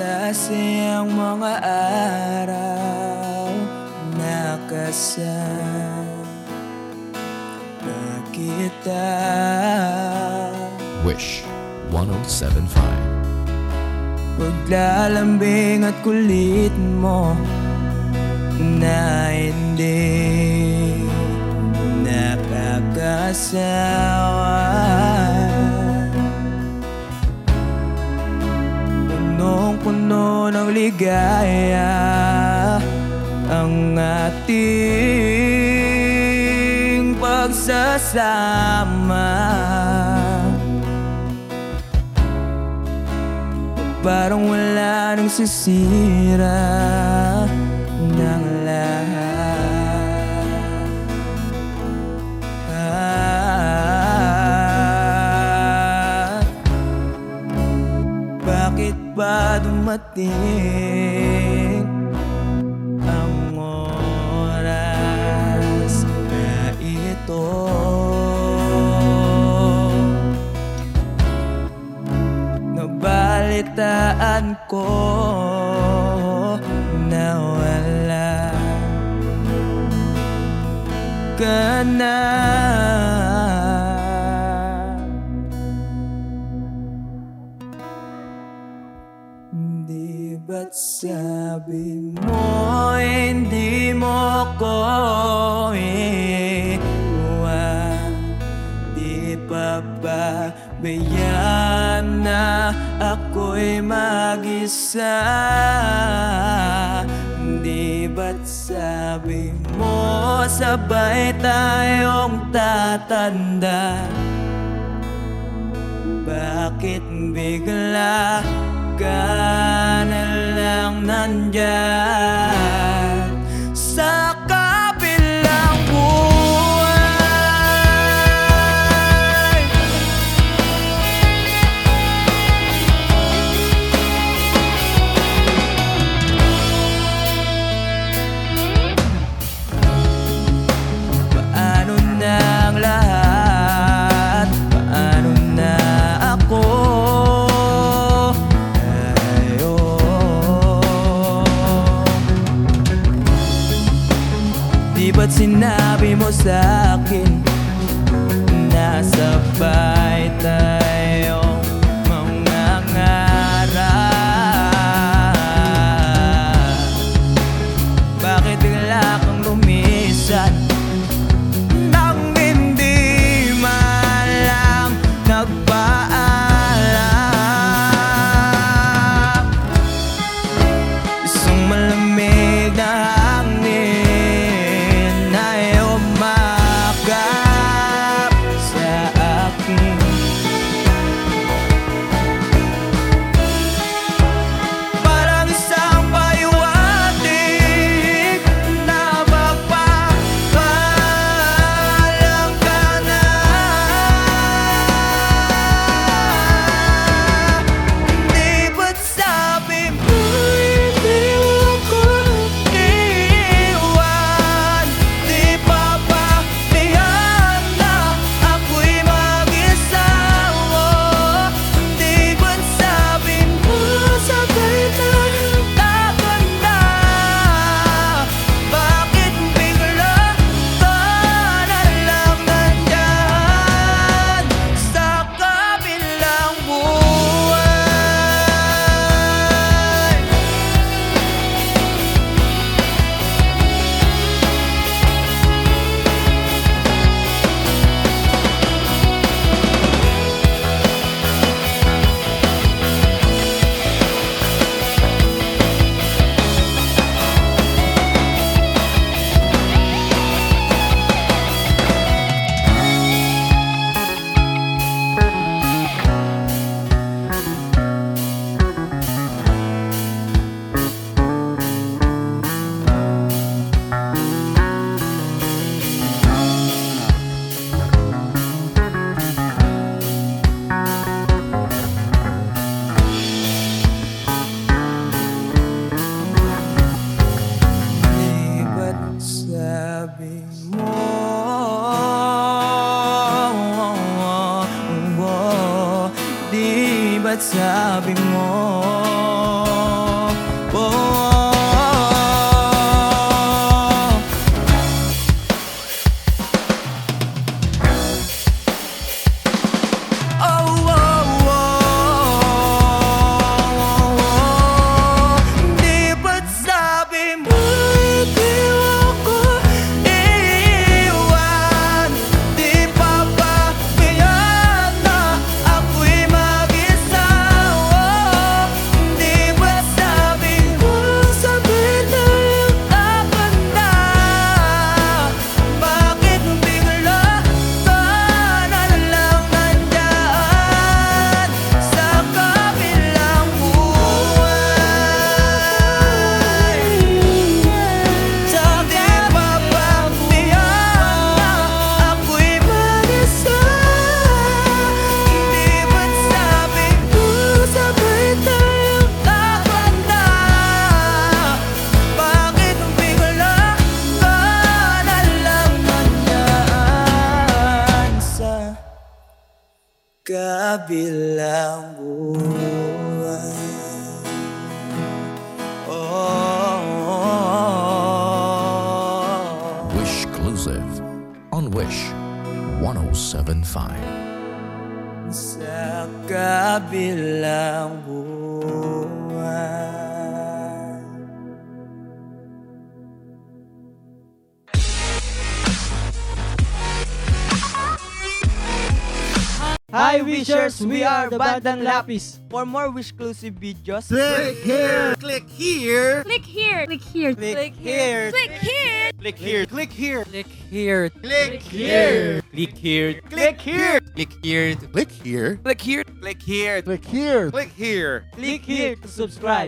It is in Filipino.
Masasayang mga araw Nakasama kita Wish 1075. Paglalambing at kulit mo Na hindi nakakasawa Punong-puno ng ligaya Ang ating pagsasama. Parang wala nang sisira ng ba dumating ang oras na ito? Nabalitaan ko na wala ka na ba't sabi mo hindi mo ko iwan Di pa ba bayan na ako'y mag-isa? Di ba't sabi mo sabay tayong tatanda? Bakit bigla ba't sinabi mo sa'kin Nasabay tayong Ba't sabi mo kabilang oh, Wish Exclusive on Wish 1075. sa kabilang buhay Hi Wishers, we are the Bandang Lapis. For more Wish-exclusive videos, Click here. Click here. Click here. Click here. click here, Click here. Click here. Click here. click here, Click here. click here, Click here. Click here. Click here. Click here. Click here. Click here. Click here. Click here to subscribe.